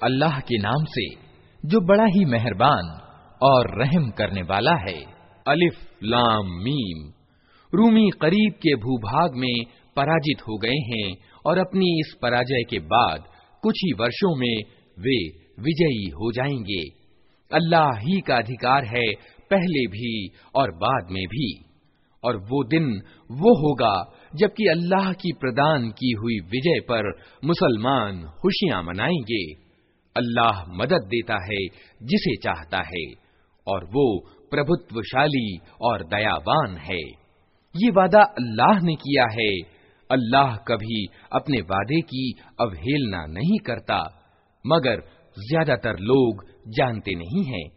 अल्लाह के नाम से जो बड़ा ही मेहरबान और रहम करने वाला है अलिफ लाम मीम रूमी करीब के भूभाग में पराजित हो गए हैं और अपनी इस पराजय के बाद कुछ ही वर्षों में वे विजयी हो जाएंगे अल्लाह ही का अधिकार है पहले भी और बाद में भी और वो दिन वो होगा, जबकि अल्लाह की प्रदान की हुई विजय पर मुसलमान खुशियाँ मनाएँगे। अल्लाह मदद देता है जिसे चाहता है, और वो प्रभुत्वशाली और दयावान है। ये वादा अल्लाह ने किया है। अल्लाह कभी अपने वादे की अवहेलना नहीं करता, मगर ज़्यादातर लोग जानते नहीं हैं।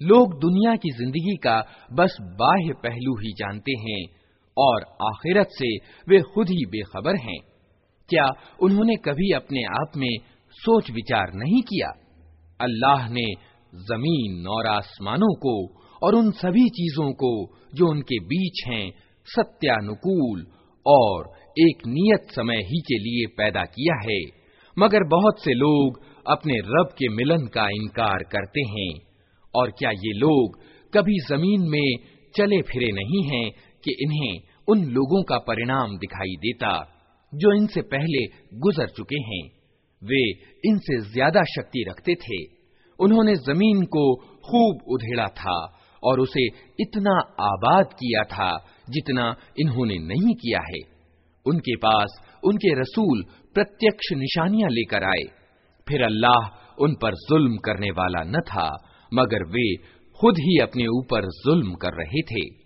लोग दुनिया की ज़िंदगी का बस बाह्य पहलू ही जानते हैं और आखिरत से वे खुद ही बेखबर हैं। क्या उन्होंने कभी अपने आप में सोच विचार नहीं किया? अल्लाह ने ज़मीन और आसमानों को और उन सभी चीज़ों को जो उनके बीच हैं, सत्यानुकूल और एक नियत समय ही के लिए पैदा किया है, मगर बहुत से लोग अपने रब के मिलन का इनकार करते हैं। और क्या ये लोग कभी ज़मीन में चले फिरे नहीं हैं कि इन्हें उन लोगों का परिणाम दिखाई देता, जो इनसे पहले गुजर चुके हैं? वे इनसे ज़्यादा शक्ति रखते थे। उन्होंने ज़मीन को खूब उधेड़ा था और उसे इतना आबाद किया था जितना इन्होंने नहीं किया है। उनके पास उनके रसूल प्रत्यक्ष निशानियाँ लेकर आए। फिर अल्लाह उन पर जुल्म करने वाला न था। मगर वे खुद ही अपने ऊपर जुल्म कर रहे थे।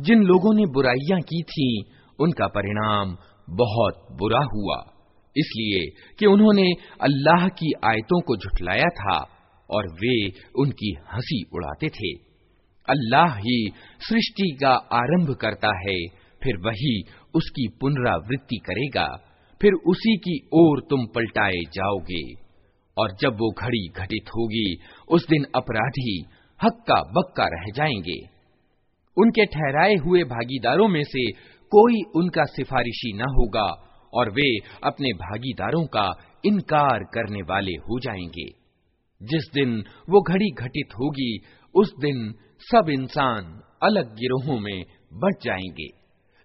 जिन लोगों ने बुराइयाँ की थीं, उनका परिणाम बहुत बुरा हुआ। इसलिए कि उन्होंने अल्लाह की आयतों को झुठलाया था और वे उनकी हँसी उड़ाते थे। अल्लाह ही सृष्टि का आरंभ करता है फिर वही उसकी पुनरावृत्ति करेगा फिर उसी की ओर तुम पलटाए जाओगे। और जब वो घड़ी घटित होगी उस दिन अपराधी हक्का बक्का रह जाएँगे। उनके ठहराए हुए भागीदारों में से कोई उनका सिफारिशी न होगा और वे अपने भागीदारों का इनकार करने वाले हो जाएँगे। जिस दिन वो घड़ी घटित होगी, उस दिन सब इंसान अलग गिरोहों में बढ़ जाएँगे।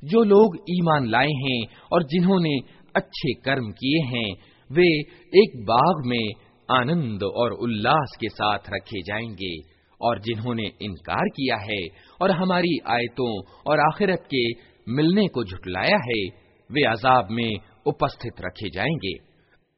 जो लोग ईमान लाए हैं और जिन्होंने अच्छे कर्म किए हैं, वे एक बाग में आनंद और उल्लास के साथ रखे जाएँगे। और जिन्होंने इनकार किया है और हमारी आयतों और आखिरत के मिलने को झुटलाया है, वे अजाब में उपस्थित रखे जाएँगे।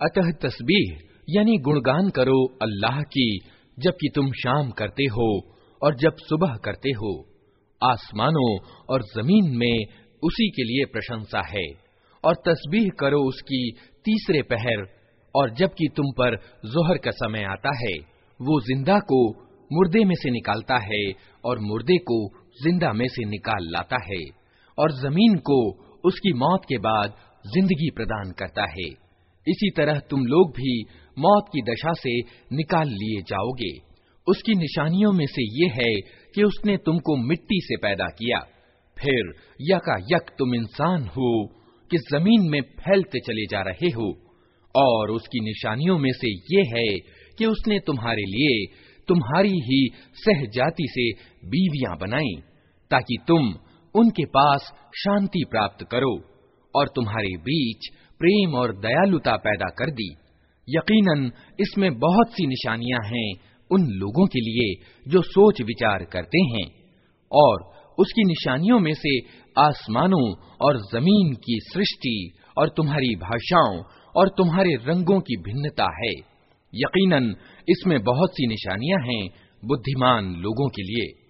अतः तस्बीह यानी गुणगान करो अल्लाह की जबकि तुम शाम करते हो और जब सुबह करते हो आसमानों और जमीन में उसी के लिए प्रशंसा है और तस्बीह करो उसकी तीसरे पहर, और जबकि तुम पर जोहर का समय आता है, वो ज़िंदा को मुर्दे में से निकालता है और मुर्दे को ज़िंदा में से निकाल लाता है, और ज़मीन को उसकी मौत के बाद ज़िंदगी प्रदान करता है। इसी तरह तुम लोग भी मौत की दशा से निकाल लिए जाओगे। उसकी निशानियों में से ये है कि उसने तुमको मिट्टी से पैदा किया। फिर यका यक तुम इंसान हो कि ज़मीन में फैलते चले जा रहे हो, और उसकी निशानियों में से ये है कि उसने तुम्हारे लिए तुम्हारी ही सहजाति से बीवियाँ बनाई, ताकि तुम उनके पास शांति प्राप्त करो और तुम्हारे बीच प्रेम और दयालुता पैदा कर दी। यकीनन, इसमें बहुत सी निशानियाँ हैं उन लोगों के लिए जो सोच विचार करते हैं, और उसकी निशानियों में से आसमानों और ज़मीन की सृष्टि और तुम्हारी भाषाओं और तुम्हारे रंगों की भिन्नता है। यकीनन, इसमें बहुत सी निशानियाँ हैं बुद्धिमान लोगों के लिए।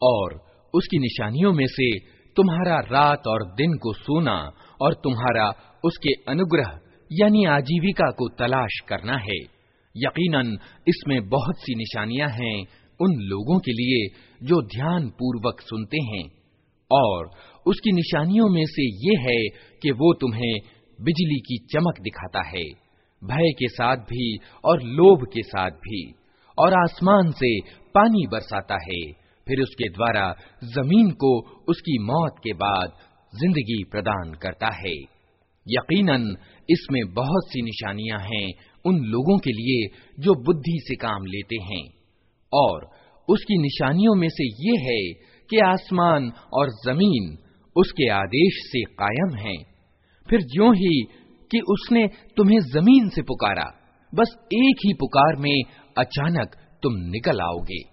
और उसकी निशानियों में से तुम्हारा रात और दिन को सोना और तुम्हारा उसके अनुग्रह, यानी आजीविका को तलाश करना है। यकीनन, इसमें बहुत सी निशानियाँ हैं उन लोगों के लिए जो ध्यान पूर्वक सुनते हैं। और उसकी निशानियों में से ये है कि वो तुम्हें बिजली की चमक दिखाता है, भय के साथ भी और लोभ के साथ भी, और आसमान से पानी बरसाता है। फिर उसके द्वारा ज़मीन को उसकी मौत के बाद ज़िंदगी प्रदान करता है। यकीनन, इसमें बहुत सी निशानियाँ हैं उन लोगों के लिए जो बुद्धि से काम लेते हैं। और उसकी निशानियों में से ये है कि आसमान और ज़मीन उसके आदेश से कायम हैं। फिर जो ही कि उसने तुम्हें ज़मीन से पुकारा, बस एक ही पुकार में अचानक तुम निकल आओगे।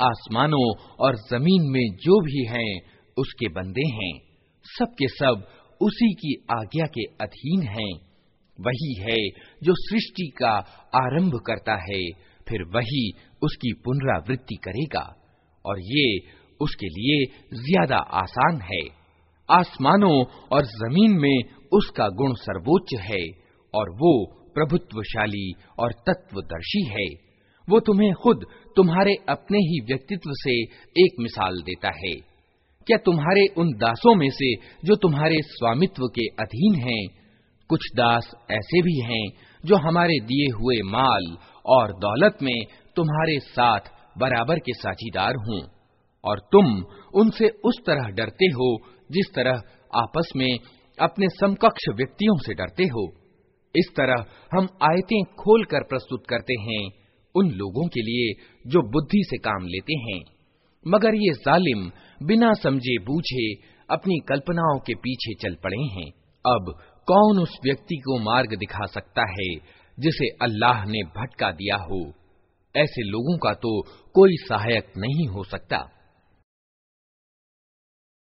आसमानों और जमीन में जो भी हैं उसके बंदे हैं सब के सब उसी की आज्ञा के अधीन हैं वही है जो सृष्टि का आरंभ करता है फिर वही उसकी पुनरावृत्ति करेगा और ये उसके लिए ज्यादा आसान है आसमानों और ज़मीन में उसका गुण सर्वोच्च है और वो प्रभुत्वशाली और तत्वदर्शी है। वो तुम्हें खुद तुम्हारे अपने ही व्यक्तित्व से एक मिसाल देता है। क्या तुम्हारे उन दासों में से जो तुम्हारे स्वामित्व के अधीन हैं, कुछ दास ऐसे भी हैं जो हमारे दिए हुए माल और दौलत में तुम्हारे साथ बराबर के साझीदार हों, और तुम उनसे उस तरह डरते हो जिस तरह आपस में अपने समकक्ष व्यक्तियों से डरते हो, इस तरह हम आयतें खोलकर प्रस्तुत करते हैं उन लोगों के लिए जो बुद्धि से काम लेते हैं। मगर ये जालिम बिना समझे बूझे अपनी कल्पनाओं के पीछे चल पड़े हैं। अब कौन उस व्यक्ति को मार्ग दिखा सकता है जिसे अल्लाह ने भटका दिया हो? ऐसे लोगों का तो कोई सहायक नहीं हो सकता।